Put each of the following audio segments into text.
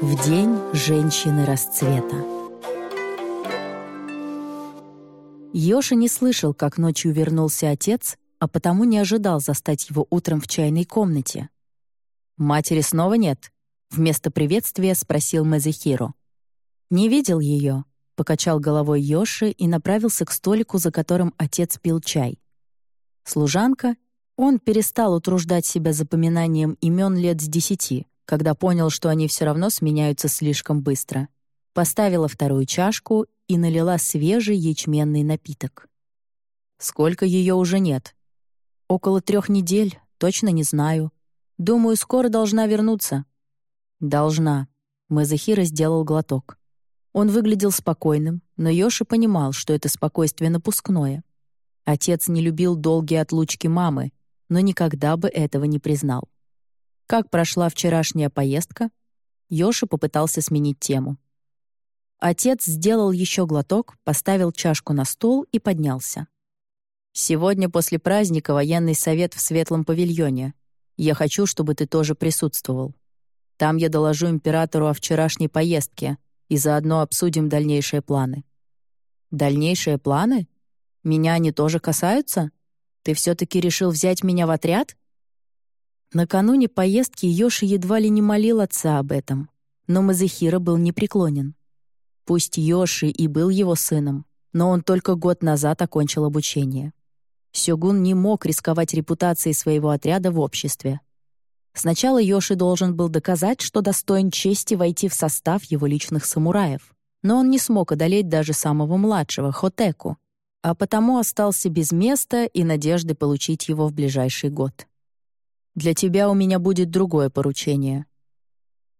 В день женщины расцвета. Йоша не слышал, как ночью вернулся отец, а потому не ожидал застать его утром в чайной комнате. «Матери снова нет?» — вместо приветствия спросил Мезехиро. «Не видел ее», — покачал головой Йоши и направился к столику, за которым отец пил чай. Служанка, он перестал утруждать себя запоминанием имен лет с десяти, когда понял, что они все равно сменяются слишком быстро. Поставила вторую чашку и налила свежий ячменный напиток. Сколько ее уже нет? Около трех недель, точно не знаю. Думаю, скоро должна вернуться. Должна. Мазахира сделал глоток. Он выглядел спокойным, но Йоши понимал, что это спокойствие напускное. Отец не любил долгие отлучки мамы, но никогда бы этого не признал. Как прошла вчерашняя поездка? Йоши попытался сменить тему. Отец сделал еще глоток, поставил чашку на стол и поднялся. «Сегодня после праздника военный совет в Светлом павильоне. Я хочу, чтобы ты тоже присутствовал. Там я доложу императору о вчерашней поездке и заодно обсудим дальнейшие планы». «Дальнейшие планы? Меня они тоже касаются?» Ты все-таки решил взять меня в отряд?» Накануне поездки Йоши едва ли не молил отца об этом, но Мазахира был непреклонен. Пусть Йоши и был его сыном, но он только год назад окончил обучение. Сёгун не мог рисковать репутацией своего отряда в обществе. Сначала Йоши должен был доказать, что достоин чести войти в состав его личных самураев, но он не смог одолеть даже самого младшего, Хотеку, а потому остался без места и надежды получить его в ближайший год. «Для тебя у меня будет другое поручение».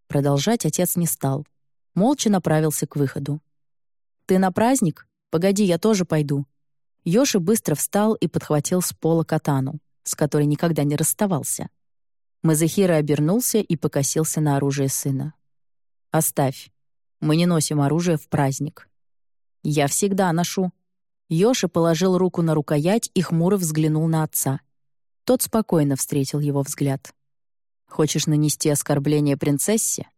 Продолжать отец не стал. Молча направился к выходу. «Ты на праздник? Погоди, я тоже пойду». Йоши быстро встал и подхватил с пола катану, с которой никогда не расставался. Мазахира обернулся и покосился на оружие сына. «Оставь. Мы не носим оружие в праздник». «Я всегда ношу», Йоша положил руку на рукоять и хмуро взглянул на отца. Тот спокойно встретил его взгляд. «Хочешь нанести оскорбление принцессе?»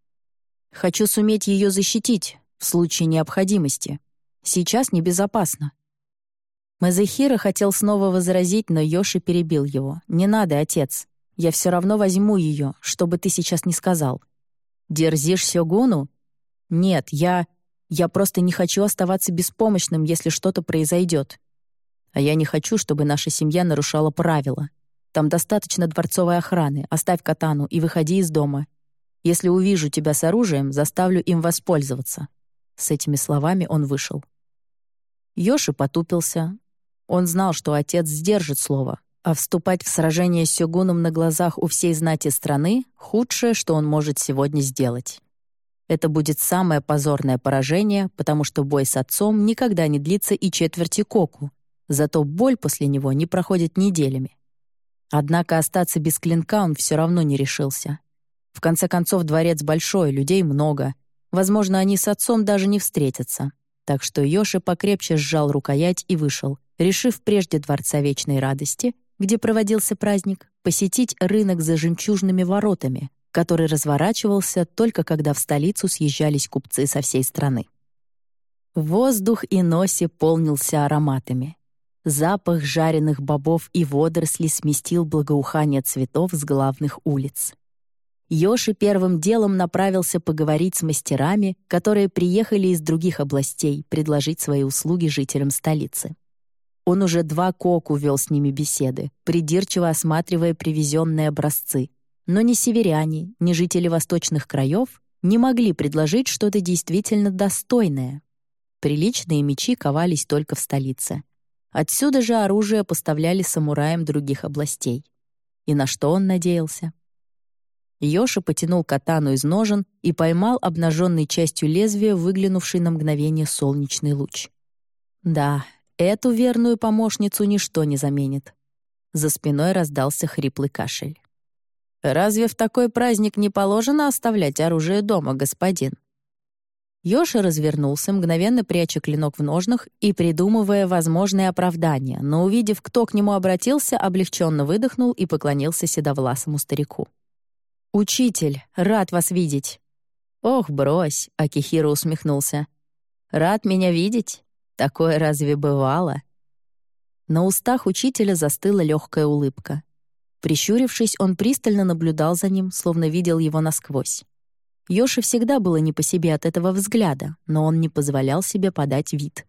«Хочу суметь ее защитить в случае необходимости. Сейчас небезопасно». Мазахира хотел снова возразить, но Йоши перебил его. «Не надо, отец. Я все равно возьму ее, что бы ты сейчас не сказал». «Дерзишь Сёгуну?» «Нет, я...» Я просто не хочу оставаться беспомощным, если что-то произойдет. А я не хочу, чтобы наша семья нарушала правила. Там достаточно дворцовой охраны. Оставь катану и выходи из дома. Если увижу тебя с оружием, заставлю им воспользоваться». С этими словами он вышел. Йоши потупился. Он знал, что отец сдержит слово, а вступать в сражение с Сёгуном на глазах у всей знати страны — худшее, что он может сегодня сделать. Это будет самое позорное поражение, потому что бой с отцом никогда не длится и четверти коку, зато боль после него не проходит неделями. Однако остаться без клинка он все равно не решился. В конце концов, дворец большой, людей много. Возможно, они с отцом даже не встретятся. Так что Йоши покрепче сжал рукоять и вышел, решив прежде Дворца Вечной Радости, где проводился праздник, посетить рынок за жемчужными воротами, который разворачивался только когда в столицу съезжались купцы со всей страны. Воздух и носи полнился ароматами. Запах жареных бобов и водорослей сместил благоухание цветов с главных улиц. Йоши первым делом направился поговорить с мастерами, которые приехали из других областей, предложить свои услуги жителям столицы. Он уже два коку вел с ними беседы, придирчиво осматривая привезенные образцы, но ни северяне, ни жители восточных краев не могли предложить что-то действительно достойное. Приличные мечи ковались только в столице. Отсюда же оружие поставляли самураям других областей. И на что он надеялся? Йоши потянул катану из ножен и поймал обнаженной частью лезвия выглянувший на мгновение солнечный луч. Да, эту верную помощницу ничто не заменит. За спиной раздался хриплый кашель. Разве в такой праздник не положено оставлять оружие дома, господин?» Йоши развернулся, мгновенно пряча клинок в ножнах и придумывая возможные оправдания, но, увидев, кто к нему обратился, облегченно выдохнул и поклонился седовласому старику. «Учитель, рад вас видеть!» «Ох, брось!» — Акихира усмехнулся. «Рад меня видеть? Такое разве бывало?» На устах учителя застыла легкая улыбка. Прищурившись, он пристально наблюдал за ним, словно видел его насквозь. Йоши всегда было не по себе от этого взгляда, но он не позволял себе подать вид.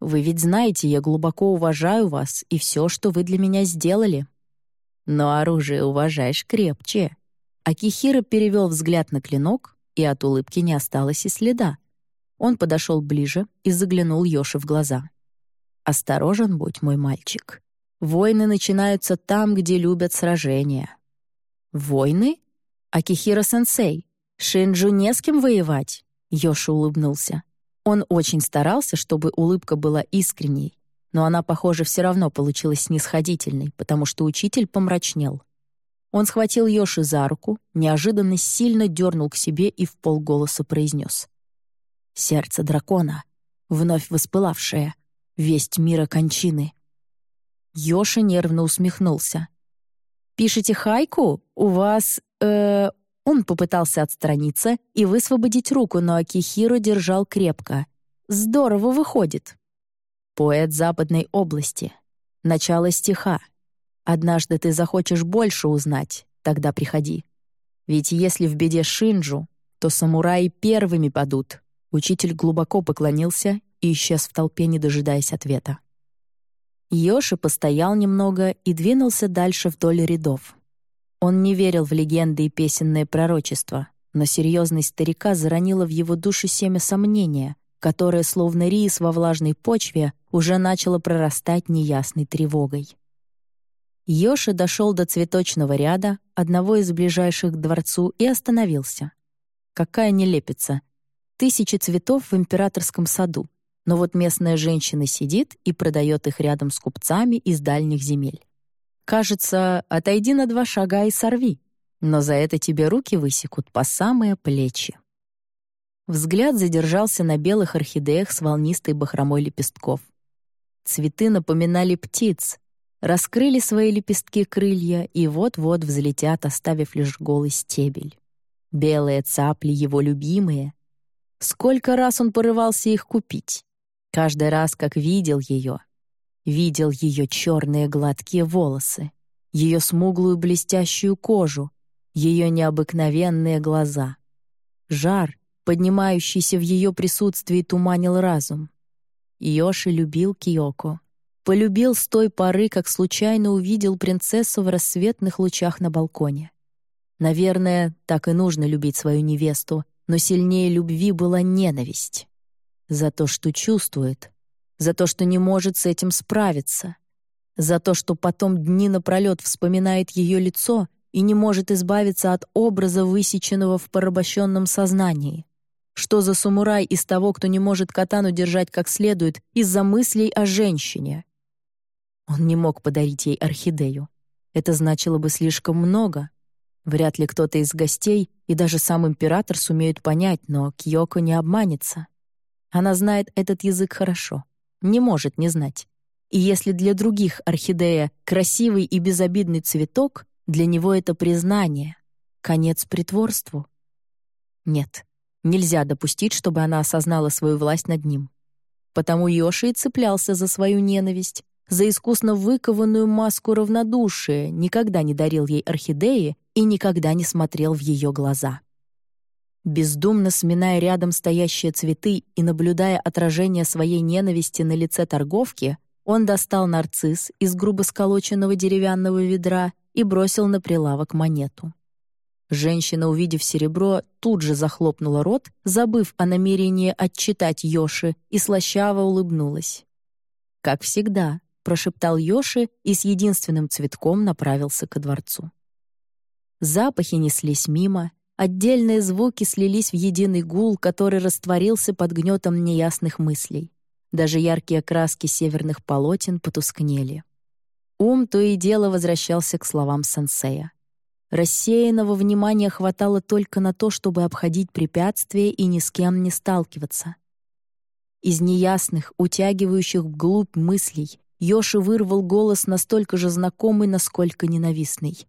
«Вы ведь знаете, я глубоко уважаю вас и все, что вы для меня сделали. Но оружие уважаешь крепче». Акихира перевел взгляд на клинок, и от улыбки не осталось и следа. Он подошел ближе и заглянул Йоши в глаза. «Осторожен будь, мой мальчик. Войны начинаются там, где любят сражения». «Войны? Акихира-сенсей, Шинджу не с кем воевать?» Йоши улыбнулся. Он очень старался, чтобы улыбка была искренней, но она, похоже, все равно получилась снисходительной, потому что учитель помрачнел. Он схватил Йоши за руку, неожиданно сильно дернул к себе и в полголоса произнес. «Сердце дракона, вновь воспылавшее, весть мира кончины». Йоши нервно усмехнулся. «Пишете хайку? У вас... э он попытался отстраниться и высвободить руку, но Акихиро держал крепко. «Здорово выходит!» Поэт Западной области. Начало стиха. Однажды ты захочешь больше узнать, тогда приходи. Ведь если в беде Шинджу, то самураи первыми падут. Учитель глубоко поклонился и исчез в толпе, не дожидаясь ответа. Йоши постоял немного и двинулся дальше вдоль рядов. Он не верил в легенды и песенные пророчества, но серьезность старика заронила в его душу семя сомнения, которое, словно рис во влажной почве, уже начало прорастать неясной тревогой. Йоши дошел до цветочного ряда, одного из ближайших к дворцу, и остановился. Какая нелепица! Тысячи цветов в императорском саду, но вот местная женщина сидит и продает их рядом с купцами из дальних земель. Кажется, отойди на два шага и сорви, но за это тебе руки высекут по самые плечи. Взгляд задержался на белых орхидеях с волнистой бахромой лепестков. Цветы напоминали птиц, раскрыли свои лепестки крылья и вот-вот взлетят, оставив лишь голый стебель. Белые цапли его любимые. Сколько раз он порывался их купить. Каждый раз, как видел ее, Видел ее черные гладкие волосы, ее смуглую блестящую кожу, ее необыкновенные глаза. Жар, поднимающийся в ее присутствии, туманил разум. Йоши любил Киоко. Полюбил с той поры, как случайно увидел принцессу в рассветных лучах на балконе. Наверное, так и нужно любить свою невесту, но сильнее любви была ненависть. За то, что чувствует, за то, что не может с этим справиться, за то, что потом дни напролет вспоминает ее лицо и не может избавиться от образа, высеченного в порабощенном сознании. Что за самурай из того, кто не может катану держать как следует из-за мыслей о женщине? Он не мог подарить ей орхидею. Это значило бы слишком много. Вряд ли кто-то из гостей и даже сам император сумеют понять, но Кьёко не обманется. Она знает этот язык хорошо не может не знать. И если для других орхидея — красивый и безобидный цветок, для него это признание, конец притворству. Нет, нельзя допустить, чтобы она осознала свою власть над ним. Потому Йоши и цеплялся за свою ненависть, за искусно выкованную маску равнодушия, никогда не дарил ей орхидеи и никогда не смотрел в ее глаза. Бездумно сминая рядом стоящие цветы и наблюдая отражение своей ненависти на лице торговки, он достал нарцисс из грубо сколоченного деревянного ведра и бросил на прилавок монету. Женщина, увидев серебро, тут же захлопнула рот, забыв о намерении отчитать Йоши, и слащаво улыбнулась. «Как всегда», — прошептал Йоши и с единственным цветком направился ко дворцу. Запахи неслись мимо, Отдельные звуки слились в единый гул, который растворился под гнетом неясных мыслей. Даже яркие краски северных полотен потускнели. Ум то и дело возвращался к словам сенсея. Рассеянного внимания хватало только на то, чтобы обходить препятствия и ни с кем не сталкиваться. Из неясных, утягивающих вглубь мыслей, Йоши вырвал голос настолько же знакомый, насколько ненавистный.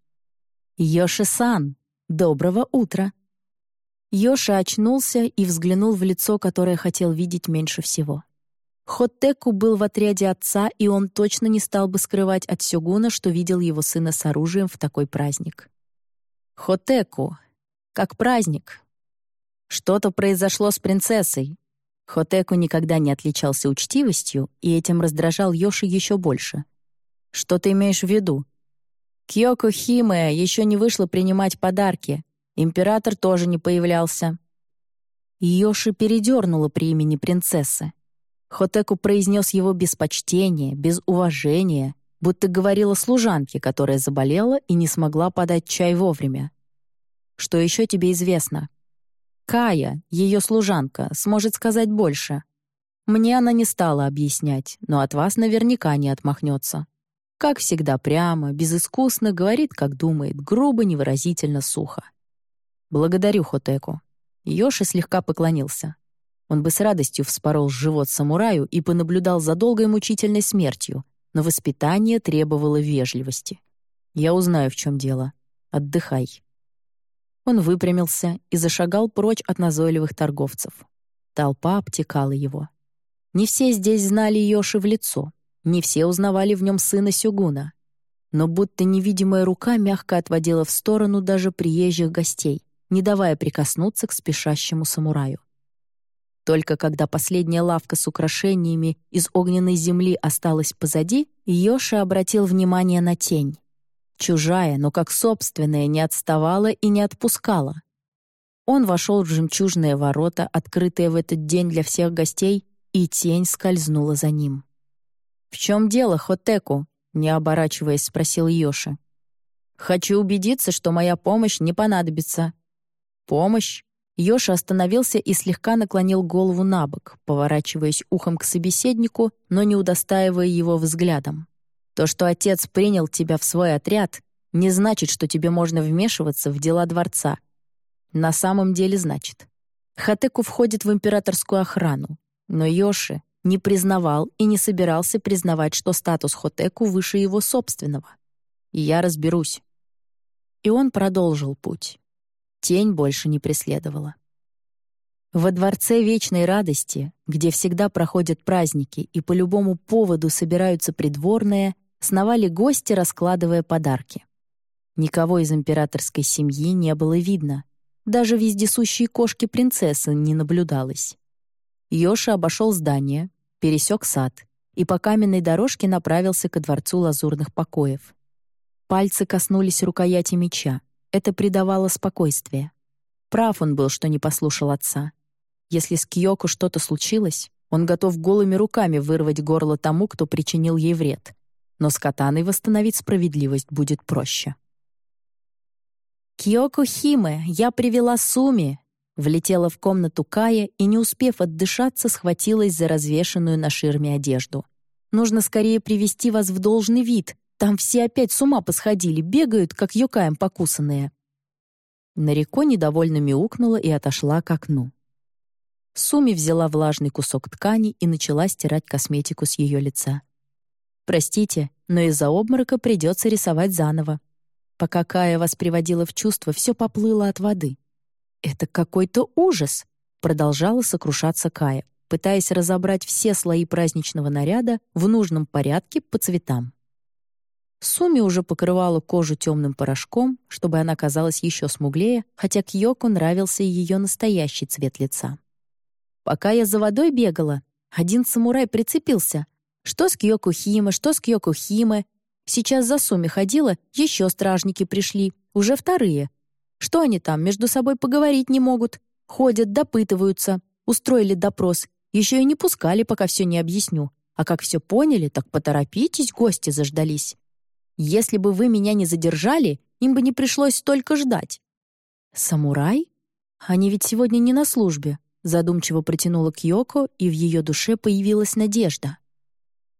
«Йоши-сан!» «Доброго утра!» Йоша очнулся и взглянул в лицо, которое хотел видеть меньше всего. Хоттеку был в отряде отца, и он точно не стал бы скрывать от Сёгуна, что видел его сына с оружием в такой праздник. Хотеку. Как праздник. Что-то произошло с принцессой. Хотеку никогда не отличался учтивостью, и этим раздражал Йоши еще больше. Что ты имеешь в виду? Кьёко Химэ еще не вышла принимать подарки. Император тоже не появлялся. Йоши передернула при имени принцессы. Хотеку произнес его без почтения, без уважения, будто говорила служанке, которая заболела и не смогла подать чай вовремя. «Что еще тебе известно?» «Кая, ее служанка, сможет сказать больше. Мне она не стала объяснять, но от вас наверняка не отмахнется. Как всегда прямо, безыскусно, говорит, как думает, грубо, невыразительно, сухо. Благодарю Хотеку». Йоши слегка поклонился. Он бы с радостью вспорол живот самураю и понаблюдал за долгой мучительной смертью, но воспитание требовало вежливости. «Я узнаю, в чем дело. Отдыхай». Он выпрямился и зашагал прочь от назойливых торговцев. Толпа обтекала его. Не все здесь знали Йоши в лицо, не все узнавали в нем сына Сюгуна. Но будто невидимая рука мягко отводила в сторону даже приезжих гостей, не давая прикоснуться к спешащему самураю. Только когда последняя лавка с украшениями из огненной земли осталась позади, Йоши обратил внимание на тень. Чужая, но как собственная, не отставала и не отпускала. Он вошел в жемчужные ворота, открытые в этот день для всех гостей, и тень скользнула за ним. «В чем дело, Хотеку?» — не оборачиваясь, спросил Йоши. «Хочу убедиться, что моя помощь не понадобится». «Помощь?» Йоша остановился и слегка наклонил голову на бок, поворачиваясь ухом к собеседнику, но не удостаивая его взглядом. «То, что отец принял тебя в свой отряд, не значит, что тебе можно вмешиваться в дела дворца. На самом деле значит. Хатеку входит в императорскую охрану, но Йоши не признавал и не собирался признавать, что статус Хотеку выше его собственного. И я разберусь». И он продолжил путь. Тень больше не преследовала. Во Дворце Вечной Радости, где всегда проходят праздники и по любому поводу собираются придворные, сновали гости, раскладывая подарки. Никого из императорской семьи не было видно. Даже вездесущей кошки принцессы не наблюдалось. Йоша обошел здание, пересек сад и по каменной дорожке направился ко дворцу лазурных покоев. Пальцы коснулись рукояти меча. Это придавало спокойствие. Прав он был, что не послушал отца. Если с Киоко что-то случилось, он готов голыми руками вырвать горло тому, кто причинил ей вред. Но с катаной восстановить справедливость будет проще. «Киоко Химе, я привела Суми!» Влетела в комнату Кая и, не успев отдышаться, схватилась за развешенную на ширме одежду. «Нужно скорее привести вас в должный вид. Там все опять с ума посходили, бегают, как юкаем покусанные». Нареко недовольно мяукнула и отошла к окну. Суми взяла влажный кусок ткани и начала стирать косметику с ее лица. «Простите, но из-за обморока придется рисовать заново. Пока Кая вас приводила в чувство, все поплыло от воды». «Это какой-то ужас!» — продолжала сокрушаться Кая, пытаясь разобрать все слои праздничного наряда в нужном порядке по цветам. Суми уже покрывала кожу темным порошком, чтобы она казалась еще смуглее, хотя Кьёко нравился ее настоящий цвет лица. Пока я за водой бегала, один самурай прицепился. Что с Кьёко Химе, что с Кьёко Химе. Сейчас за Суми ходила, еще стражники пришли, уже вторые. Что они там, между собой поговорить не могут? Ходят, допытываются, устроили допрос, еще и не пускали, пока все не объясню. А как все поняли, так поторопитесь, гости заждались. Если бы вы меня не задержали, им бы не пришлось столько ждать». «Самурай? Они ведь сегодня не на службе», задумчиво протянула Кьёко, и в ее душе появилась надежда.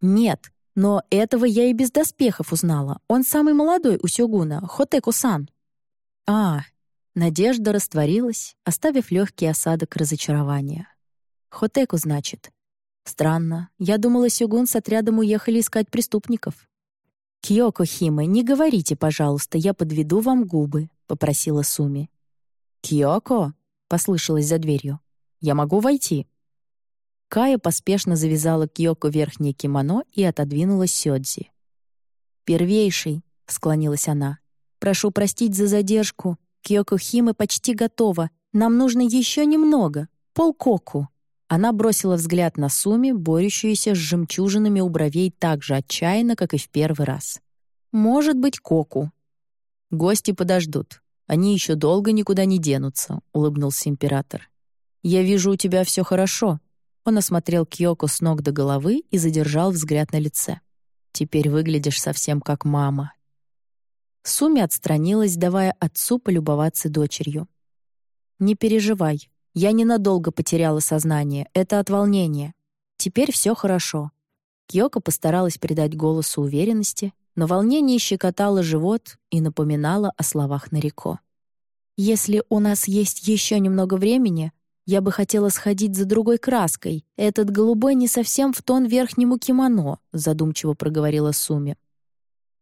«Нет, но этого я и без доспехов узнала. Он самый молодой у Сёгуна, Хотеку-сан». «А, Надежда растворилась, оставив легкий осадок разочарования. Хотеку, значит. Странно. Я думала, Сёгун с отрядом уехали искать преступников. «Кьёко Химе, не говорите, пожалуйста, я подведу вам губы», — попросила Суми. «Кьёко?» — послышалось за дверью. «Я могу войти?» Кая поспешно завязала Кьёко верхнее кимоно и отодвинула Сёдзи. «Первейший», — склонилась она, — «прошу простить за задержку. Кьёко Химы почти готова. Нам нужно еще немного. Полкоку». Она бросила взгляд на Суми, борющуюся с жемчужинами у бровей так же отчаянно, как и в первый раз. «Может быть, Коку». «Гости подождут. Они еще долго никуда не денутся», — улыбнулся император. «Я вижу, у тебя все хорошо». Он осмотрел Кьёко с ног до головы и задержал взгляд на лице. «Теперь выглядишь совсем как мама». Суми отстранилась, давая отцу полюбоваться дочерью. «Не переживай, я ненадолго потеряла сознание, это от волнения. Теперь все хорошо». Кьёко постаралась придать голосу уверенности, но волнение щекотало живот и напоминало о словах Нарико. «Если у нас есть еще немного времени, я бы хотела сходить за другой краской. Этот голубой не совсем в тон верхнему кимоно», задумчиво проговорила Суми.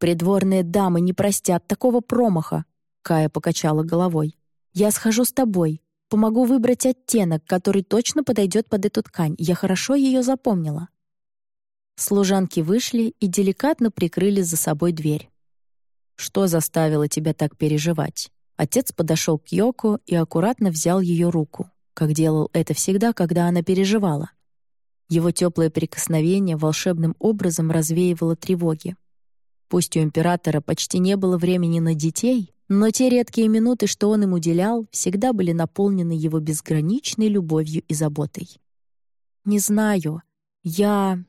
«Придворные дамы не простят такого промаха», Кая покачала головой. «Я схожу с тобой. Помогу выбрать оттенок, который точно подойдет под эту ткань. Я хорошо ее запомнила». Служанки вышли и деликатно прикрыли за собой дверь. «Что заставило тебя так переживать?» Отец подошел к Йоко и аккуратно взял ее руку, как делал это всегда, когда она переживала. Его теплое прикосновение волшебным образом развеивало тревоги. Пусть у императора почти не было времени на детей, но те редкие минуты, что он им уделял, всегда были наполнены его безграничной любовью и заботой. «Не знаю. Я...»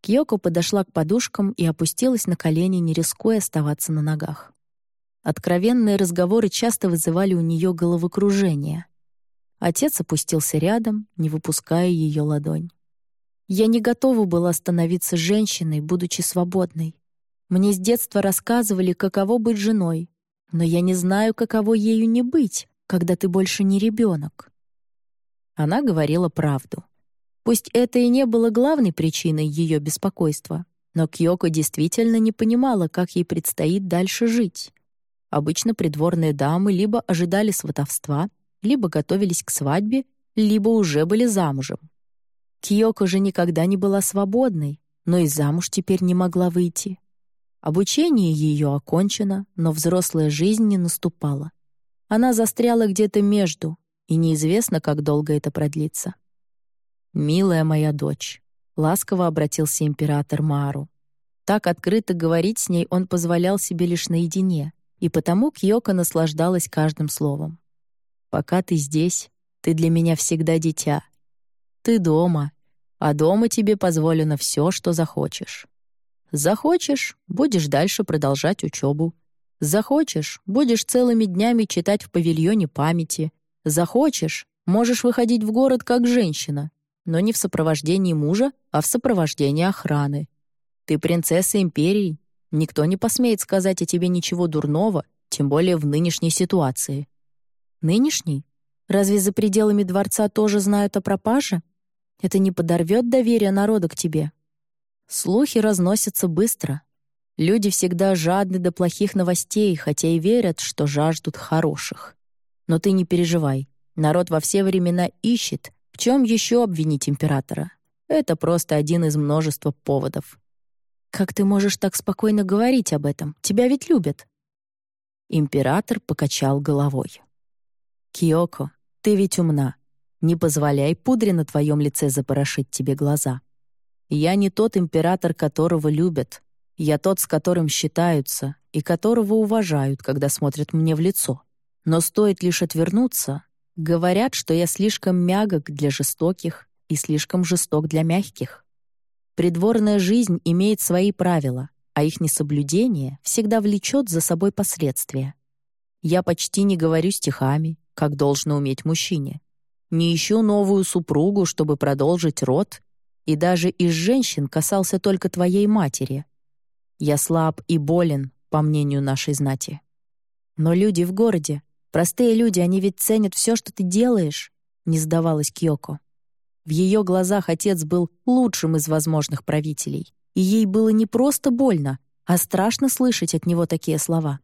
Кьёко подошла к подушкам и опустилась на колени, не рискуя оставаться на ногах. Откровенные разговоры часто вызывали у нее головокружение. Отец опустился рядом, не выпуская ее ладонь. Я не готова была становиться женщиной, будучи свободной. Мне с детства рассказывали, каково быть женой, но я не знаю, каково ею не быть, когда ты больше не ребенок. Она говорила правду. Пусть это и не было главной причиной ее беспокойства, но Кьёко действительно не понимала, как ей предстоит дальше жить. Обычно придворные дамы либо ожидали сватовства, либо готовились к свадьбе, либо уже были замужем. Кьёко же никогда не была свободной, но и замуж теперь не могла выйти. Обучение ее окончено, но взрослая жизнь не наступала. Она застряла где-то между, и неизвестно, как долго это продлится. «Милая моя дочь», — ласково обратился император Мару. Так открыто говорить с ней он позволял себе лишь наедине, и потому Кьёка наслаждалась каждым словом. «Пока ты здесь, ты для меня всегда дитя. Ты дома, а дома тебе позволено все, что захочешь. Захочешь — будешь дальше продолжать учебу. Захочешь — будешь целыми днями читать в павильоне памяти. Захочешь — можешь выходить в город как женщина, но не в сопровождении мужа, а в сопровождении охраны. Ты принцесса империи, никто не посмеет сказать о тебе ничего дурного, тем более в нынешней ситуации. Нынешней? Разве за пределами дворца тоже знают о пропаже? Это не подорвет доверие народа к тебе? Слухи разносятся быстро. Люди всегда жадны до плохих новостей, хотя и верят, что жаждут хороших. Но ты не переживай. Народ во все времена ищет, в чем еще обвинить императора. Это просто один из множества поводов. Как ты можешь так спокойно говорить об этом? Тебя ведь любят. Император покачал головой. «Киоко, ты ведь умна. Не позволяй пудре на твоем лице запорошить тебе глаза. Я не тот император, которого любят. Я тот, с которым считаются и которого уважают, когда смотрят мне в лицо. Но стоит лишь отвернуться, говорят, что я слишком мягок для жестоких и слишком жесток для мягких. Придворная жизнь имеет свои правила, а их несоблюдение всегда влечет за собой последствия. Я почти не говорю стихами, как должно уметь мужчине. Не ищу новую супругу, чтобы продолжить род и даже из женщин касался только твоей матери. Я слаб и болен, по мнению нашей знати. Но люди в городе, простые люди, они ведь ценят все, что ты делаешь, не сдавалась Кьёко. В ее глазах отец был лучшим из возможных правителей, и ей было не просто больно, а страшно слышать от него такие слова.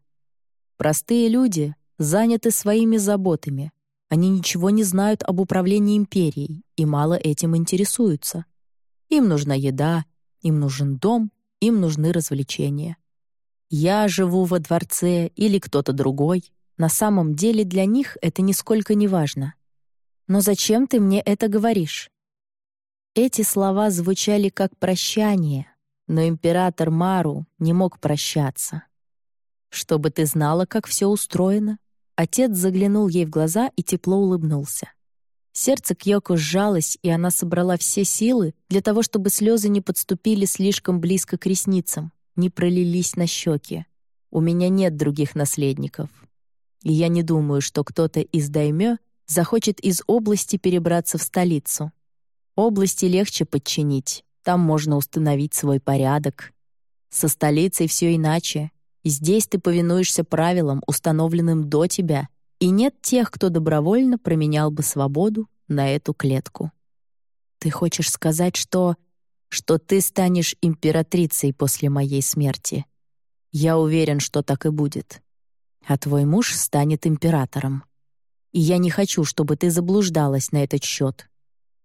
Простые люди заняты своими заботами, Они ничего не знают об управлении империей и мало этим интересуются. Им нужна еда, им нужен дом, им нужны развлечения. Я живу во дворце или кто-то другой. На самом деле для них это нисколько не важно. Но зачем ты мне это говоришь? Эти слова звучали как прощание, но император Мару не мог прощаться. Чтобы ты знала, как все устроено, отец заглянул ей в глаза и тепло улыбнулся. Сердце Кьёко сжалось, и она собрала все силы для того, чтобы слезы не подступили слишком близко к ресницам, не пролились на щеки. У меня нет других наследников. И я не думаю, что кто-то из даймё захочет из области перебраться в столицу. Области легче подчинить, там можно установить свой порядок. Со столицей все иначе. Здесь ты повинуешься правилам, установленным до тебя, и нет тех, кто добровольно променял бы свободу на эту клетку. Ты хочешь сказать, что... что ты станешь императрицей после моей смерти? Я уверен, что так и будет. А твой муж станет императором. И я не хочу, чтобы ты заблуждалась на этот счет.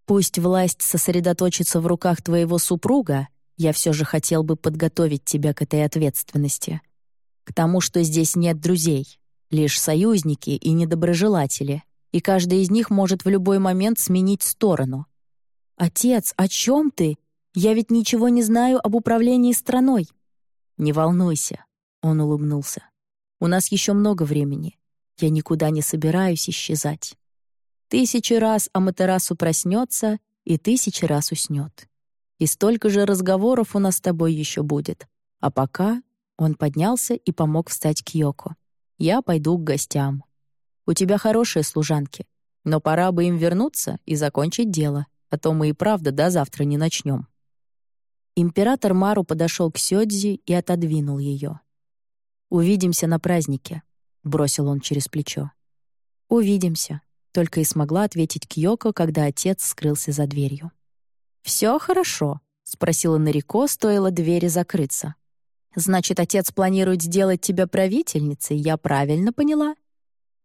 Пусть власть сосредоточится в руках твоего супруга, я все же хотел бы подготовить тебя к этой ответственности. К тому, что здесь нет друзей, лишь союзники и недоброжелатели, и каждый из них может в любой момент сменить сторону. «Отец, о чем ты? Я ведь ничего не знаю об управлении страной». «Не волнуйся», — он улыбнулся. «У нас еще много времени. Я никуда не собираюсь исчезать. Тысячи раз Аматерасу проснется и тысячи раз уснет. И столько же разговоров у нас с тобой еще будет. А пока он поднялся и помог встать Кьёко. «Я пойду к гостям. У тебя хорошие служанки, но пора бы им вернуться и закончить дело, а то мы и правда до завтра не начнем». Император Мару подошел к Сёдзи и отодвинул ее. «Увидимся на празднике», — бросил он через плечо. «Увидимся», только и смогла ответить Кьёко, когда отец скрылся за дверью. «Все хорошо», — спросила Нарико, стоило двери закрыться. «Значит, отец планирует сделать тебя правительницей, я правильно поняла?»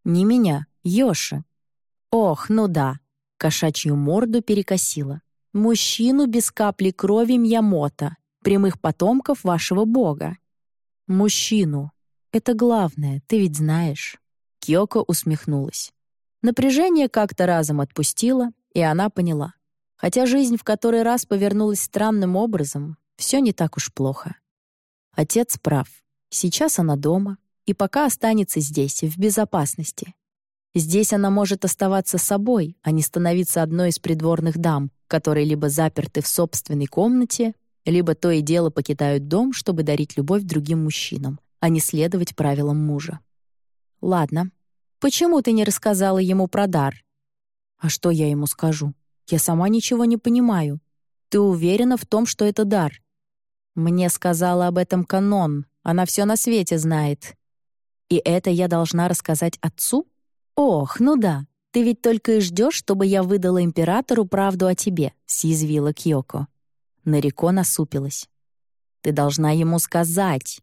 «Не меня, Йоши». «Ох, ну да», — кошачью морду перекосила. «Мужчину без капли крови Мьямото, прямых потомков вашего бога». «Мужчину. Это главное, ты ведь знаешь». Кьёко усмехнулась. Напряжение как-то разом отпустило, и она поняла. Хотя жизнь в который раз повернулась странным образом, все не так уж плохо. Отец прав. Сейчас она дома, и пока останется здесь, в безопасности. Здесь она может оставаться собой, а не становиться одной из придворных дам, которые либо заперты в собственной комнате, либо то и дело покидают дом, чтобы дарить любовь другим мужчинам, а не следовать правилам мужа. Ладно, Почему ты не рассказала ему про дар?» «А что я ему скажу? Я сама ничего не понимаю. Ты уверена в том, что это дар?» «Мне сказала об этом канон. Она все на свете знает». «И это я должна рассказать отцу?» «Ох, ну да. Ты ведь только и ждешь, чтобы я выдала императору правду о тебе», — съязвила Кьёко. Нарико насупилась. «Ты должна ему сказать.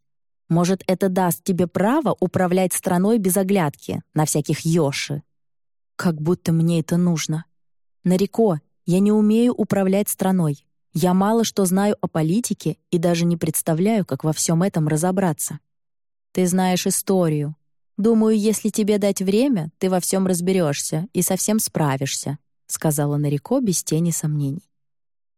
Может, это даст тебе право управлять страной без оглядки на всяких Йоши? Как будто мне это нужно. Нарико, я не умею управлять страной. Я мало что знаю о политике и даже не представляю, как во всем этом разобраться. Ты знаешь историю. Думаю, если тебе дать время, ты во всем разберешься и совсем справишься», — сказала Нарико без тени сомнений.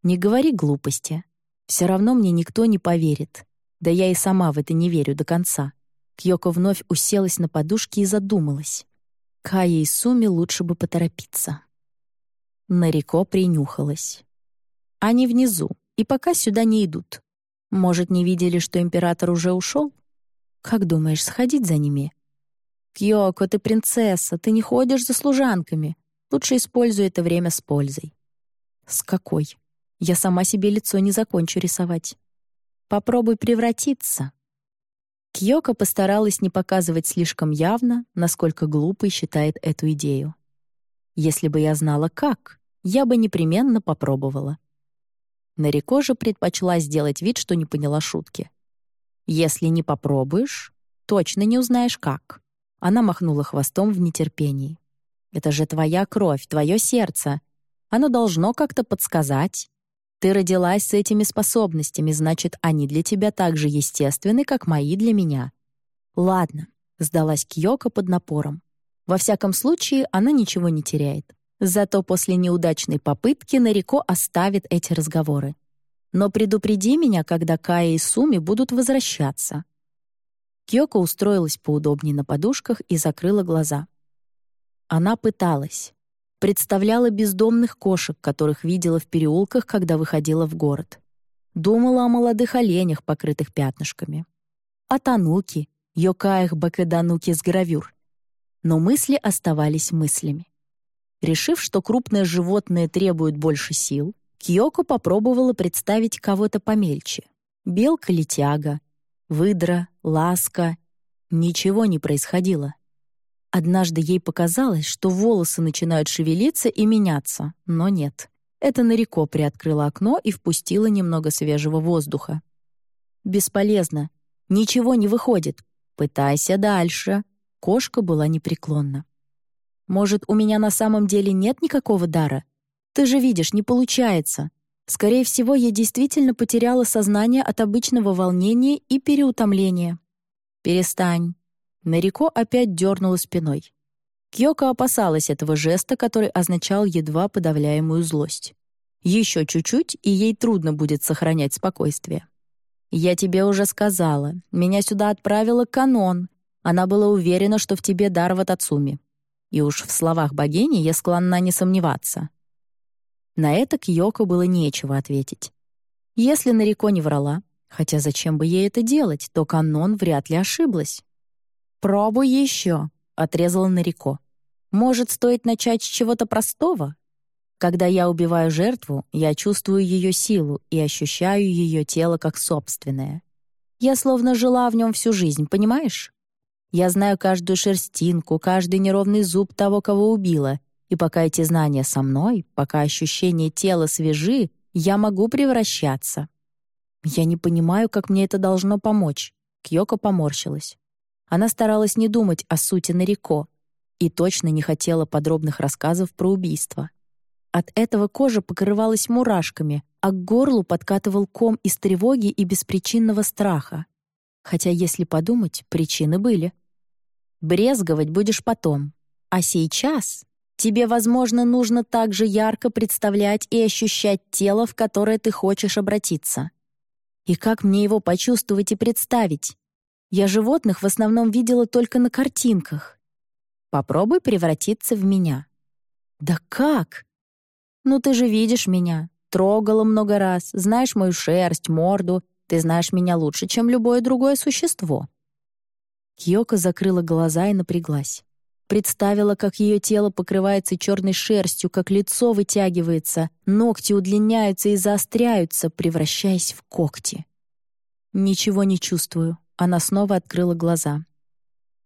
«Не говори глупости. Все равно мне никто не поверит. Да я и сама в это не верю до конца. Кьёко вновь уселась на подушке и задумалась. Кая и Суми лучше бы поторопиться. Нарико принюхалась. Они внизу, и пока сюда не идут. Может, не видели, что император уже ушел? Как думаешь, сходить за ними? Кьёко, ты принцесса, ты не ходишь за служанками. Лучше используй это время с пользой. С какой? Я сама себе лицо не закончу рисовать. Попробуй превратиться». Кьёко постаралась не показывать слишком явно, насколько глупой считает эту идею. «Если бы я знала, как, я бы непременно попробовала». Нарико же предпочла сделать вид, что не поняла шутки. «Если не попробуешь, точно не узнаешь, как». Она махнула хвостом в нетерпении. Это же твоя кровь, твое сердце. Оно должно как-то подсказать. Ты родилась с этими способностями, значит, они для тебя так же естественны, как мои для меня. Ладно, сдалась Кьёко под напором. Во всяком случае, она ничего не теряет. Зато после неудачной попытки Нарико оставит эти разговоры. Но предупреди меня, когда Кая и Суми будут возвращаться. Кьёко устроилась поудобнее на подушках и закрыла глаза. Она пыталась. Представляла бездомных кошек, которых видела в переулках, когда выходила в город. Думала о молодых оленях, покрытых пятнышками. О тануки, йокаях бакедануки с гравюр. Но мысли оставались мыслями. Решив, что крупное животное требует больше сил, Кьёко попробовала представить кого-то помельче. Белка-летяга, выдра, ласка. Ничего не происходило. Однажды ей показалось, что волосы начинают шевелиться и меняться, но нет. Это Нарико приоткрыла окно и впустила немного свежего воздуха. «Бесполезно. Ничего не выходит. Пытайся дальше». Кошка была непреклонна. «Может, у меня на самом деле нет никакого дара? Ты же видишь, не получается. Скорее всего, я действительно потеряла сознание от обычного волнения и переутомления. Перестань. Нарико опять дернула спиной. Кьёко опасалась этого жеста, который означал едва подавляемую злость. Еще чуть-чуть, и ей трудно будет сохранять спокойствие. «Я тебе уже сказала. Меня сюда отправила канон. Она была уверена, что в тебе дар в Атацуми. И уж в словах богини я склонна не сомневаться». На это Кьёко было нечего ответить. Если Нарико не врала, хотя зачем бы ей это делать, то канон вряд ли ошиблась. «Пробуй еще», — отрезала Нарико. «Может, стоит начать с чего-то простого? Когда я убиваю жертву, я чувствую ее силу и ощущаю ее тело как собственное. Я словно жила в нем всю жизнь, понимаешь? Я знаю каждую шерстинку, каждый неровный зуб того, кого убила, и пока эти знания со мной, пока ощущения тела свежи, я могу превращаться. Я не понимаю, как мне это должно помочь. Кьёко поморщилась. Она старалась не думать о сути Нарико и точно не хотела подробных рассказов про убийство. От этого кожа покрывалась мурашками, а к горлу подкатывал ком из тревоги и беспричинного страха. Хотя, если подумать, причины были. Брезговать будешь потом. А сейчас тебе, возможно, нужно также ярко представлять и ощущать тело, в которое ты хочешь обратиться. И как мне его почувствовать и представить? Я животных в основном видела только на картинках. Попробуй превратиться в меня. Да как? Ну ты же видишь меня. Трогала много раз, знаешь мою шерсть, морду. Ты знаешь меня лучше, чем любое другое существо. Кьёко закрыла глаза и напряглась. Представила, как ее тело покрывается черной шерстью, как лицо вытягивается, ногти удлиняются и заостряются, превращаясь в когти. Ничего не чувствую. Она снова открыла глаза.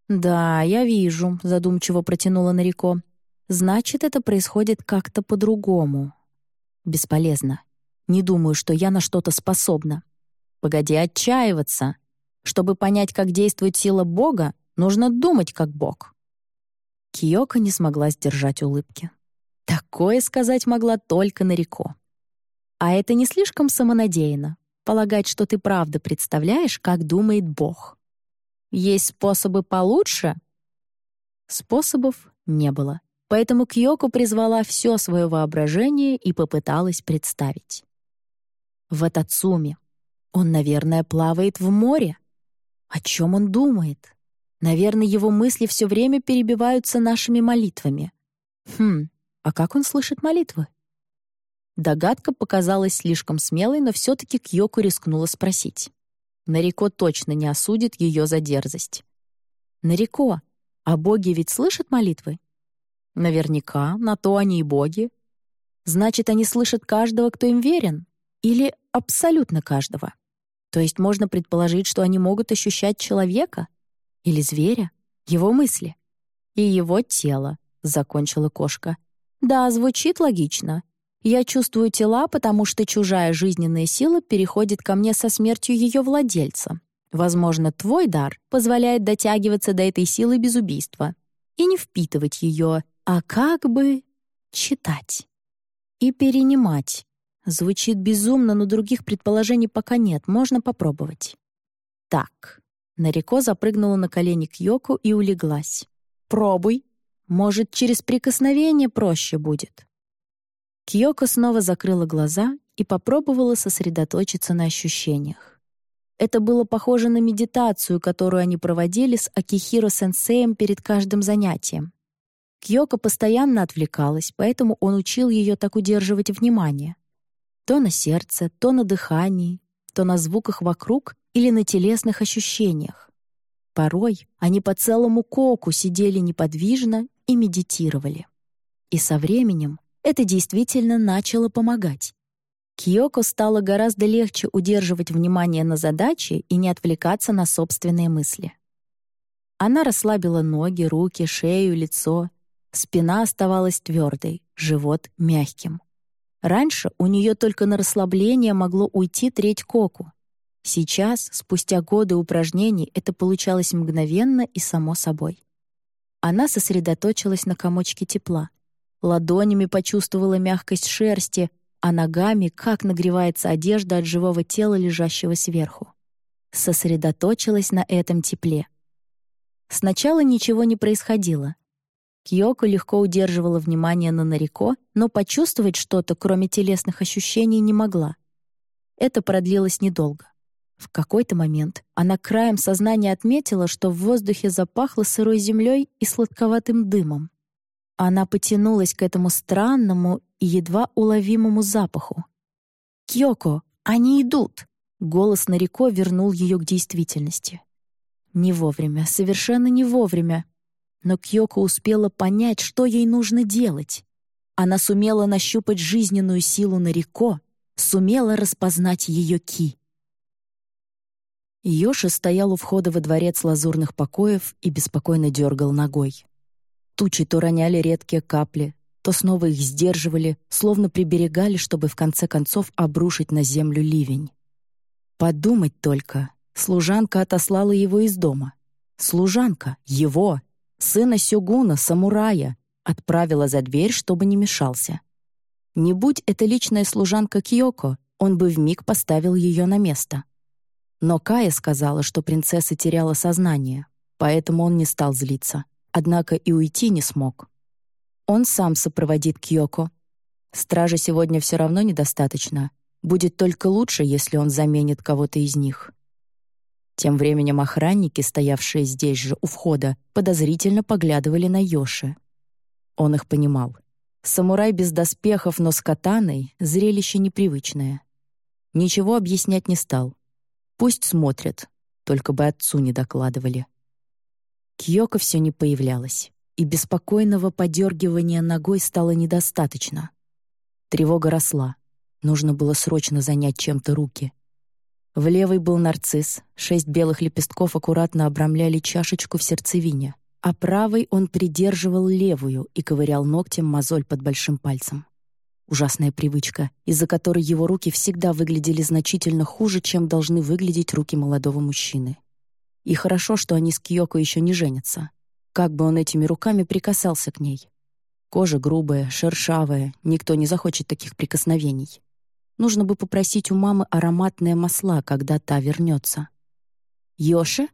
«Да, я вижу», — задумчиво протянула Нарико. «Значит, это происходит как-то по-другому». «Бесполезно. Не думаю, что я на что-то способна. Погоди отчаиваться. Чтобы понять, как действует сила Бога, нужно думать как Бог». Киока не смогла сдержать улыбки. Такое сказать могла только Нарико. А это не слишком самонадеянно полагать, что ты правда представляешь, как думает Бог. Есть способы получше? Способов не было, поэтому Кьёко призвала все свое воображение и попыталась представить. В Атацуме. Он, наверное, плавает в море. О чем он думает? Наверное, его мысли все время перебиваются нашими молитвами. Хм, а как он слышит молитвы? Догадка показалась слишком смелой, но все-таки Кьёку рискнула спросить. Нарико точно не осудит ее за дерзость. «Нарико, а боги ведь слышат молитвы?» «Наверняка, на то они и боги. Значит, они слышат каждого, кто им верен? Или абсолютно каждого? То есть можно предположить, что они могут ощущать человека? Или зверя? Его мысли? И его тело», — закончила кошка. «Да, звучит логично. Я чувствую тела, потому что чужая жизненная сила переходит ко мне со смертью ее владельца. Возможно, твой дар позволяет дотягиваться до этой силы без убийства и не впитывать ее, а как бы читать и перенимать. Звучит безумно, но других предположений пока нет, можно попробовать. Так. Нарико запрыгнула на колени к Йоку и улеглась. «Пробуй. Может, через прикосновение проще будет». Кьёко снова закрыла глаза и попробовала сосредоточиться на ощущениях. Это было похоже на медитацию, которую они проводили с Акихиро-сенсеем перед каждым занятием. Кьёко постоянно отвлекалась, поэтому он учил ее так удерживать внимание. То на сердце, то на дыхании, то на звуках вокруг или на телесных ощущениях. Порой они по целому коку сидели неподвижно и медитировали. И со временем это действительно начало помогать. Киоко стало гораздо легче удерживать внимание на задаче и не отвлекаться на собственные мысли. Она расслабила ноги, руки, шею, лицо. Спина оставалась твердой, живот — мягким. Раньше у нее только на расслабление могло уйти треть коку. Сейчас, спустя годы упражнений, это получалось мгновенно и само собой. Она сосредоточилась на комочке тепла. Ладонями почувствовала мягкость шерсти, а ногами, как нагревается одежда от живого тела, лежащего сверху. Сосредоточилась на этом тепле. Сначала ничего не происходило. Кьёко легко удерживала внимание на Нарико, но почувствовать что-то, кроме телесных ощущений, не могла. Это продлилось недолго. В какой-то момент она краем сознания отметила, что в воздухе запахло сырой землей и сладковатым дымом. Она потянулась к этому странному и едва уловимому запаху. «Кьёко, они идут!» Голос Нарико вернул ее к действительности. Не вовремя, совершенно не вовремя. Но Кьёко успела понять, что ей нужно делать. Она сумела нащупать жизненную силу Нарико, сумела распознать ее ки. Йоши стоял у входа во дворец лазурных покоев и беспокойно дергал ногой. Тучи то роняли редкие капли, то снова их сдерживали, словно приберегали, чтобы в конце концов обрушить на землю ливень. Подумать только, служанка отослала его из дома. Служанка, его, сына Сёгуна, самурая, отправила за дверь, чтобы не мешался. Не будь это личная служанка Кьёко, он бы вмиг поставил ее на место. Но Кая сказала, что принцесса теряла сознание, поэтому он не стал злиться. Однако и уйти не смог. Он сам сопроводит Кьёко. Стражи сегодня все равно недостаточно. Будет только лучше, если он заменит кого-то из них. Тем временем охранники, стоявшие здесь же у входа, подозрительно поглядывали на Йоши. Он их понимал. Самурай без доспехов, но с катаной — зрелище непривычное. Ничего объяснять не стал. Пусть смотрят, только бы отцу не докладывали. Кьёко все не появлялась, и беспокойного подергивания ногой стало недостаточно. Тревога росла. Нужно было срочно занять чем-то руки. В левой был нарцисс, шесть белых лепестков аккуратно обрамляли чашечку в сердцевине, а правой он придерживал левую и ковырял ногтем мозоль под большим пальцем. Ужасная привычка, из-за которой его руки всегда выглядели значительно хуже, чем должны выглядеть руки молодого мужчины. И хорошо, что они с Киоко еще не женятся. Как бы он этими руками прикасался к ней. Кожа грубая, шершавая, никто не захочет таких прикосновений. Нужно бы попросить у мамы ароматные масла, когда та вернется. «Йоши?»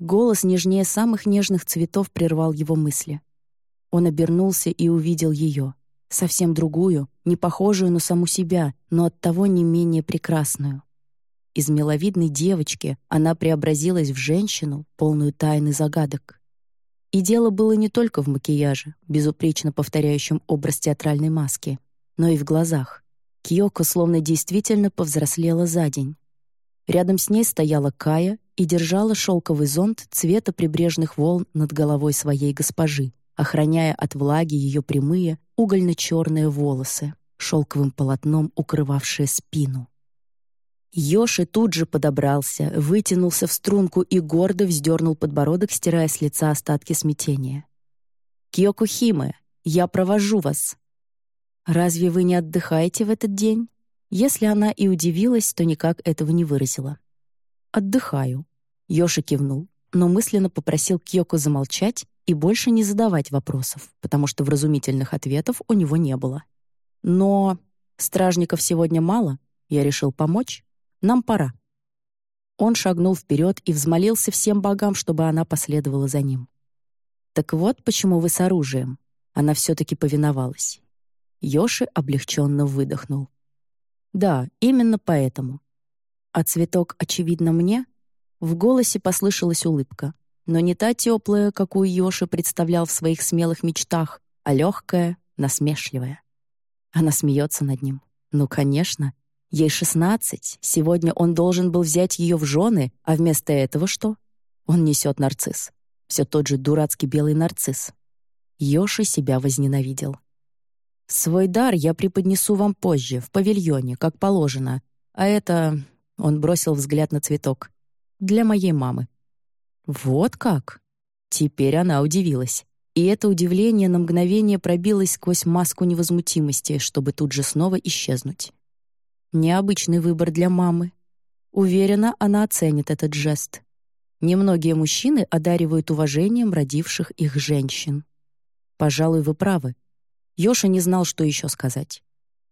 Голос нежнее самых нежных цветов прервал его мысли. Он обернулся и увидел ее совсем другую, не похожую на саму себя, но оттого не менее прекрасную. Из миловидной девочки она преобразилась в женщину, полную тайн и загадок. И дело было не только в макияже, безупречно повторяющем образ театральной маски, но и в глазах. Киоко словно действительно повзрослела за день. Рядом с ней стояла Кая и держала шелковый зонт цвета прибрежных волн над головой своей госпожи, охраняя от влаги ее прямые, угольно-черные волосы, шелковым полотном укрывавшие спину. Йоши тут же подобрался, вытянулся в струнку и гордо вздернул подбородок, стирая с лица остатки смятения. «Кьёко Химе, я провожу вас». «Разве вы не отдыхаете в этот день?» Если она и удивилась, то никак этого не выразила. «Отдыхаю», — Йоши кивнул, но мысленно попросил Кьёко замолчать и больше не задавать вопросов, потому что вразумительных ответов у него не было. Но стражников сегодня мало, я решил помочь. Нам пора. Он шагнул вперед и взмолился всем богам, чтобы она последовала за ним. «Так вот почему вы с оружием». Она все-таки повиновалась. Йоши облегченно выдохнул. «Да, именно поэтому. А цветок, очевидно, мне?» В голосе послышалась улыбка, но не та теплая, какую Йоши представлял в своих смелых мечтах, а легкая, насмешливая. Она смеется над ним. «Ну, конечно, Ей шестнадцать, сегодня он должен был взять ее в жены, а вместо этого что? Он несет нарцисс. Все тот же дурацкий белый нарцисс. Йоши себя возненавидел. «Свой дар я преподнесу вам позже, в павильоне, как положено. А это...» — он бросил взгляд на цветок. «Для моей мамы». «Вот как?» Теперь она удивилась. И это удивление на мгновение пробилось сквозь маску невозмутимости, чтобы тут же снова исчезнуть. Необычный выбор для мамы. Уверена, она оценит этот жест. Немногие мужчины одаривают уважением родивших их женщин. Пожалуй, вы правы. Йоша не знал, что еще сказать.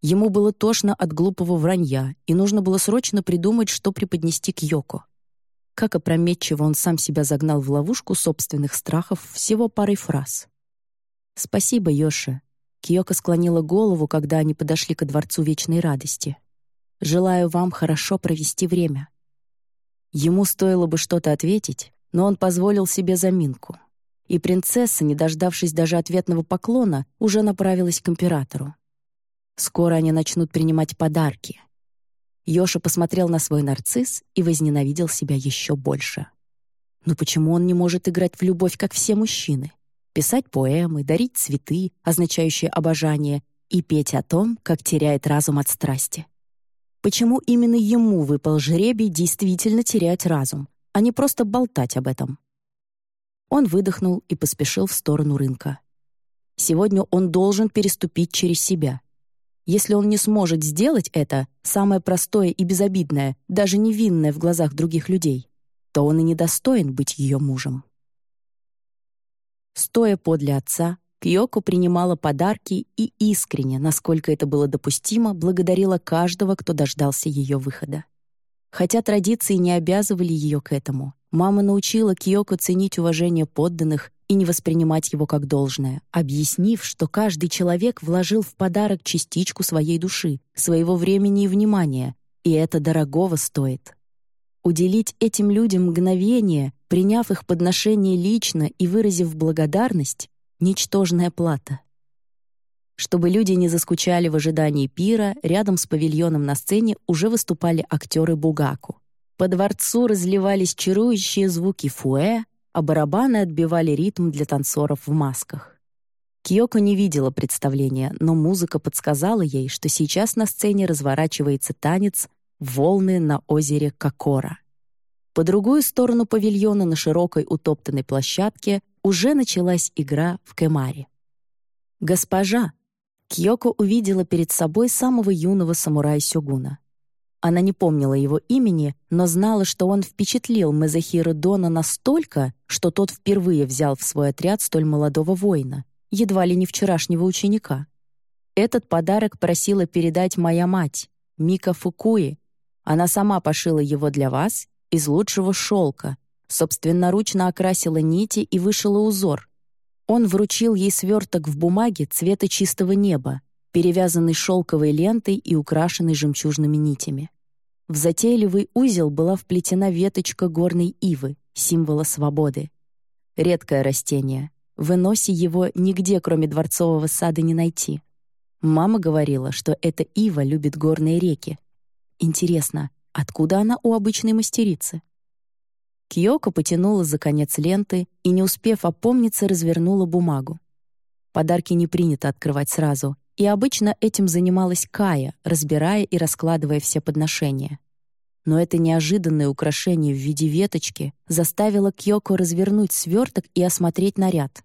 Ему было тошно от глупого вранья, и нужно было срочно придумать, что преподнести к Йоко. Как опрометчиво он сам себя загнал в ловушку собственных страхов всего парой фраз. «Спасибо, Йоша». Киоко склонила голову, когда они подошли ко Дворцу Вечной Радости. Желаю вам хорошо провести время». Ему стоило бы что-то ответить, но он позволил себе заминку. И принцесса, не дождавшись даже ответного поклона, уже направилась к императору. Скоро они начнут принимать подарки. Йоша посмотрел на свой нарцисс и возненавидел себя еще больше. Но почему он не может играть в любовь, как все мужчины? Писать поэмы, дарить цветы, означающие обожание, и петь о том, как теряет разум от страсти. Почему именно ему выпал жребий действительно терять разум, а не просто болтать об этом? Он выдохнул и поспешил в сторону рынка. Сегодня он должен переступить через себя. Если он не сможет сделать это, самое простое и безобидное, даже невинное в глазах других людей, то он и недостоин быть ее мужем. Стоя подле отца, Кьёко принимала подарки и искренне, насколько это было допустимо, благодарила каждого, кто дождался ее выхода. Хотя традиции не обязывали ее к этому, мама научила Кьёко ценить уважение подданных и не воспринимать его как должное, объяснив, что каждый человек вложил в подарок частичку своей души, своего времени и внимания, и это дорогого стоит. Уделить этим людям мгновение, приняв их подношение лично и выразив благодарность, Ничтожная плата. Чтобы люди не заскучали в ожидании пира, рядом с павильоном на сцене уже выступали актеры Бугаку. По дворцу разливались чарующие звуки фуэ, а барабаны отбивали ритм для танцоров в масках. Киоко не видела представления, но музыка подсказала ей, что сейчас на сцене разворачивается танец «Волны на озере Кокора». По другую сторону павильона на широкой утоптанной площадке уже началась игра в кемари. «Госпожа!» Кьёко увидела перед собой самого юного самурая Сёгуна. Она не помнила его имени, но знала, что он впечатлил Мезахира Дона настолько, что тот впервые взял в свой отряд столь молодого воина, едва ли не вчерашнего ученика. Этот подарок просила передать моя мать, Мика Фукуи. Она сама пошила его для вас из лучшего шелка, собственноручно окрасила нити и вышила узор. Он вручил ей сверток в бумаге цвета чистого неба, перевязанный шелковой лентой и украшенный жемчужными нитями. В затейливый узел была вплетена веточка горной ивы, символа свободы. Редкое растение. В Эносе его нигде, кроме дворцового сада, не найти. Мама говорила, что эта ива любит горные реки. Интересно, откуда она у обычной мастерицы? Киоко потянула за конец ленты и, не успев опомниться, развернула бумагу. Подарки не принято открывать сразу, и обычно этим занималась Кая, разбирая и раскладывая все подношения. Но это неожиданное украшение в виде веточки заставило Кьёко развернуть сверток и осмотреть наряд.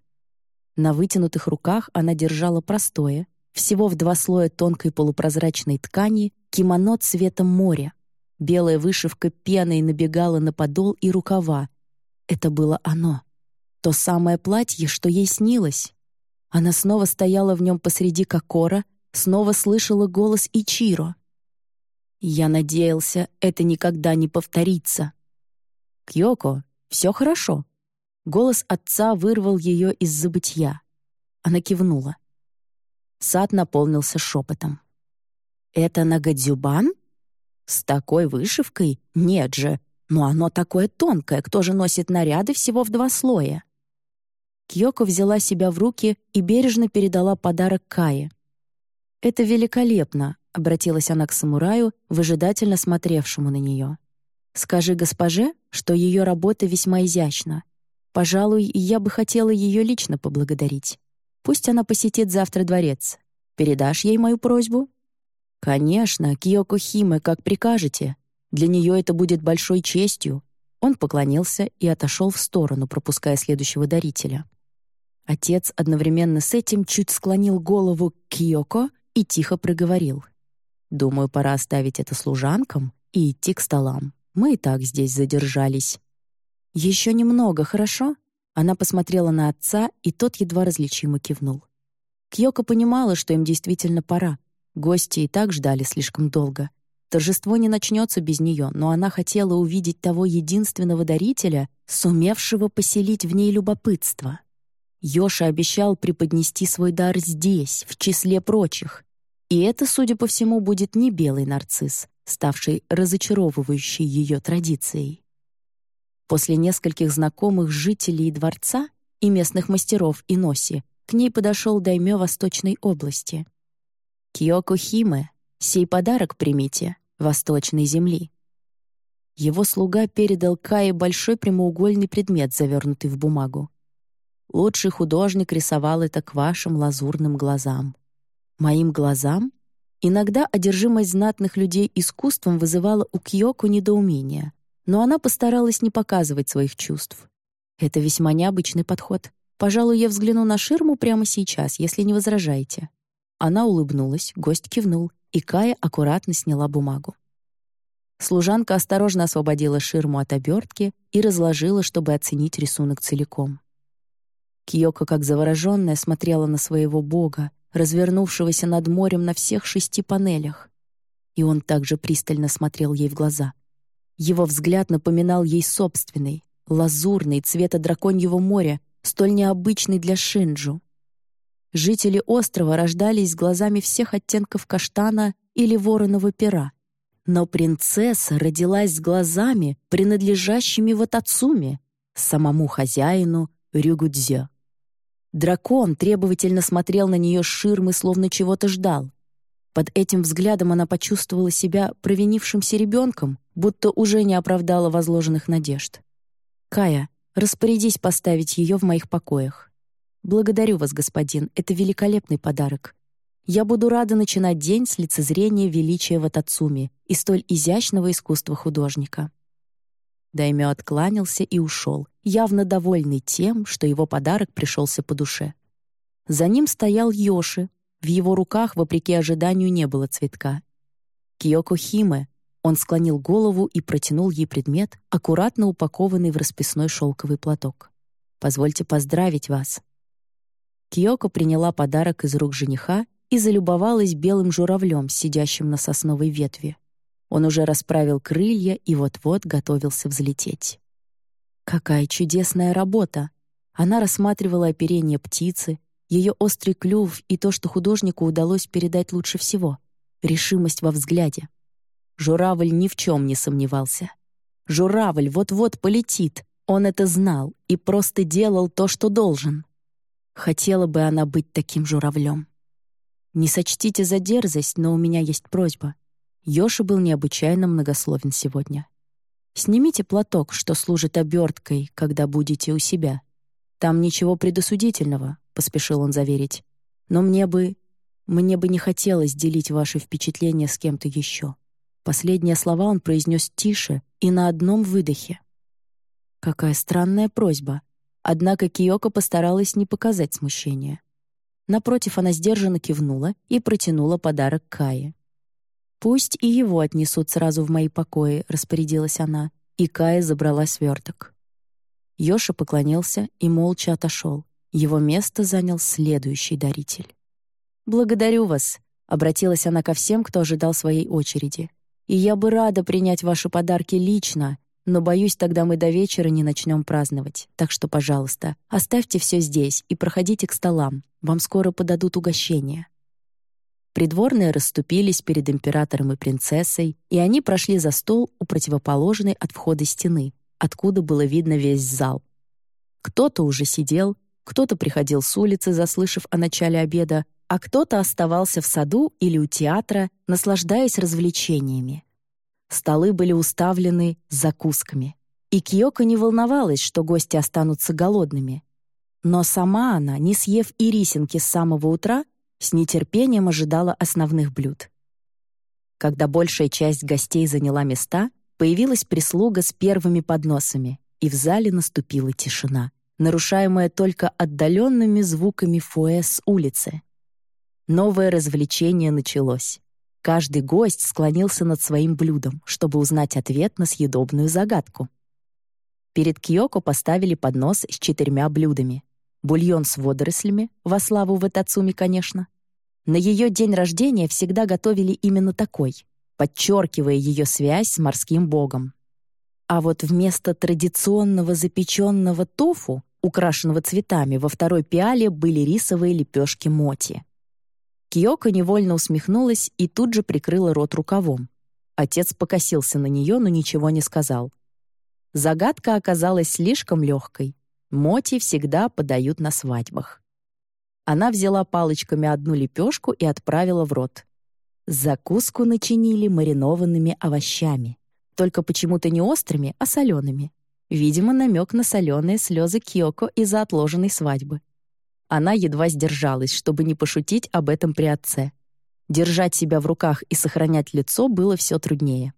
На вытянутых руках она держала простое, всего в два слоя тонкой полупрозрачной ткани, кимоно цвета моря, Белая вышивка пеной набегала на подол и рукава. Это было оно. То самое платье, что ей снилось. Она снова стояла в нем посреди Кокора, снова слышала голос Ичиро. Я надеялся, это никогда не повторится. «Кьёко, все хорошо». Голос отца вырвал ее из забытья. Она кивнула. Сад наполнился шепотом. «Это Нагадзюбан? С такой вышивкой? Нет же, но оно такое тонкое, кто же носит наряды всего в два слоя?» Кьёко взяла себя в руки и бережно передала подарок Кае. «Это великолепно», — обратилась она к самураю, выжидательно смотревшему на нее. «Скажи госпоже, что ее работа весьма изящна. Пожалуй, я бы хотела ее лично поблагодарить. Пусть она посетит завтра дворец. Передашь ей мою просьбу?» «Конечно, Киоко Химе, как прикажете. Для нее это будет большой честью». Он поклонился и отошел в сторону, пропуская следующего дарителя. Отец одновременно с этим чуть склонил голову к Киоко и тихо проговорил. «Думаю, пора оставить это служанкам и идти к столам. Мы и так здесь задержались». «Еще немного, хорошо?» Она посмотрела на отца, и тот едва различимо кивнул. Кьёко понимала, что им действительно пора. Гости и так ждали слишком долго. Торжество не начнется без нее, но она хотела увидеть того единственного дарителя, сумевшего поселить в ней любопытство. Йоша обещал преподнести свой дар здесь, в числе прочих. И это, судя по всему, будет не белый нарцисс, ставший разочаровывающей ее традицией. После нескольких знакомых жителей дворца и местных мастеров Иноси к ней подошел даймё Восточной области. «Киоко Химе, сей подарок примите, Восточной земли». Его слуга передал Кае большой прямоугольный предмет, завернутый в бумагу. Лучший художник рисовал это к вашим лазурным глазам. Моим глазам? Иногда одержимость знатных людей искусством вызывала у Кьёко недоумение, но она постаралась не показывать своих чувств. Это весьма необычный подход. Пожалуй, я взгляну на ширму прямо сейчас, если не возражаете. Она улыбнулась, гость кивнул, и Кая аккуратно сняла бумагу. Служанка осторожно освободила ширму от обертки и разложила, чтобы оценить рисунок целиком. Киоко, как завороженная, смотрела на своего бога, развернувшегося над морем на всех шести панелях. И он также пристально смотрел ей в глаза. Его взгляд напоминал ей собственный, лазурный, цвета драконьего моря, столь необычный для Шинджу. Жители острова рождались с глазами всех оттенков каштана или вороного пера. Но принцесса родилась с глазами, принадлежащими Ватацуме, самому хозяину Рюгудзё. Дракон требовательно смотрел на нее с ширмы, словно чего-то ждал. Под этим взглядом она почувствовала себя провинившимся ребенком, будто уже не оправдала возложенных надежд. «Кая, распорядись поставить ее в моих покоях. Благодарю вас, господин, это великолепный подарок. Я буду рада начинать день с лицезрения величия Ватацуми и столь изящного искусства художника». Даймё откланялся и ушел, явно довольный тем, что его подарок пришелся по душе. За ним стоял Йоши. В его руках, вопреки ожиданию, не было цветка. Киоко Химе. Он склонил голову и протянул ей предмет, аккуратно упакованный в расписной шелковый платок. «Позвольте поздравить вас». Киоко приняла подарок из рук жениха и залюбовалась белым журавлем, сидящим на сосновой ветви. Он уже расправил крылья и вот-вот готовился взлететь. Какая чудесная работа! Она рассматривала оперение птицы, ее острый клюв и то, что художнику удалось передать лучше всего — решимость во взгляде. Журавль ни в чем не сомневался. Журавль вот-вот полетит, он это знал и просто делал то, что должен. Хотела бы она быть таким журавлем. Не сочтите за дерзость, но у меня есть просьба — Йоши был необычайно многословен сегодня. «Снимите платок, что служит оберткой, когда будете у себя. Там ничего предосудительного», — поспешил он заверить. «Но мне бы... мне бы не хотелось делить ваши впечатления с кем-то еще». Последние слова он произнес тише и на одном выдохе. Какая странная просьба. Однако Киоко постаралась не показать смущения. Напротив, она сдержанно кивнула и протянула подарок Кае. «Пусть и его отнесут сразу в мои покои», — распорядилась она, и Кая забрала сверток. Йоша поклонился и молча отошел. Его место занял следующий даритель. «Благодарю вас», — обратилась она ко всем, кто ожидал своей очереди. «И я бы рада принять ваши подарки лично, но, боюсь, тогда мы до вечера не начнем праздновать. Так что, пожалуйста, оставьте все здесь и проходите к столам. Вам скоро подадут угощение». Придворные расступились перед императором и принцессой, и они прошли за стол у противоположной от входа стены, откуда было видно весь зал. Кто-то уже сидел, кто-то приходил с улицы, заслышав о начале обеда, а кто-то оставался в саду или у театра, наслаждаясь развлечениями. Столы были уставлены закусками. И Киоко не волновалась, что гости останутся голодными. Но сама она, не съев и рисинки с самого утра, с нетерпением ожидала основных блюд. Когда большая часть гостей заняла места, появилась прислуга с первыми подносами, и в зале наступила тишина, нарушаемая только отдаленными звуками фуэ с улицы. Новое развлечение началось. Каждый гость склонился над своим блюдом, чтобы узнать ответ на съедобную загадку. Перед Киоко поставили поднос с четырьмя блюдами. Бульон с водорослями, во славу Ватацуми, конечно. На ее день рождения всегда готовили именно такой, подчеркивая ее связь с морским богом. А вот вместо традиционного запеченного тофу, украшенного цветами, во второй пиале были рисовые лепешки моти. Киоко невольно усмехнулась и тут же прикрыла рот рукавом. Отец покосился на нее, но ничего не сказал. Загадка оказалась слишком легкой. Моти всегда подают на свадьбах. Она взяла палочками одну лепешку и отправила в рот. Закуску начинили маринованными овощами. Только почему-то не острыми, а солеными. Видимо, намек на соленые слезы Киоко из-за отложенной свадьбы. Она едва сдержалась, чтобы не пошутить об этом при отце. Держать себя в руках и сохранять лицо было все труднее.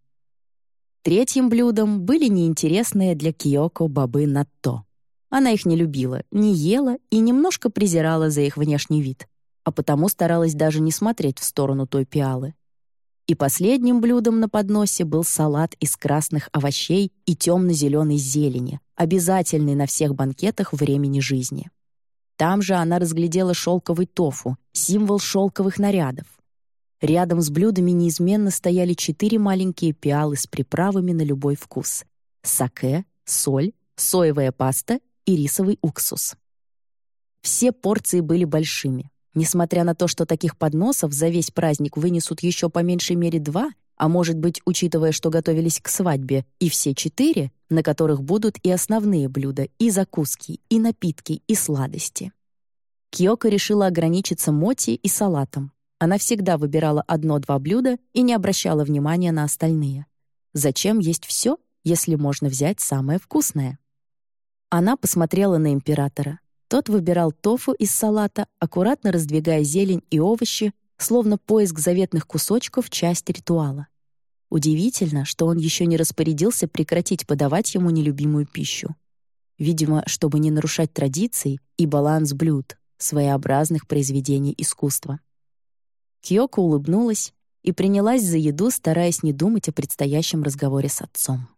Третьим блюдом были неинтересные для Киоко бобы натто. Она их не любила, не ела и немножко презирала за их внешний вид, а потому старалась даже не смотреть в сторону той пиалы. И последним блюдом на подносе был салат из красных овощей и темно-зеленой зелени, обязательный на всех банкетах времени жизни. Там же она разглядела шелковый тофу, символ шелковых нарядов. Рядом с блюдами неизменно стояли четыре маленькие пиалы с приправами на любой вкус. Саке, соль, соевая паста и рисовый уксус. Все порции были большими. Несмотря на то, что таких подносов за весь праздник вынесут еще по меньшей мере два, а может быть, учитывая, что готовились к свадьбе, и все четыре, на которых будут и основные блюда, и закуски, и напитки, и сладости. Киоко решила ограничиться моти и салатом. Она всегда выбирала одно-два блюда и не обращала внимания на остальные. Зачем есть все, если можно взять самое вкусное? Она посмотрела на императора. Тот выбирал тофу из салата, аккуратно раздвигая зелень и овощи, словно поиск заветных кусочков — часть ритуала. Удивительно, что он еще не распорядился прекратить подавать ему нелюбимую пищу. Видимо, чтобы не нарушать традиций и баланс блюд, своеобразных произведений искусства. Кьёко улыбнулась и принялась за еду, стараясь не думать о предстоящем разговоре с отцом.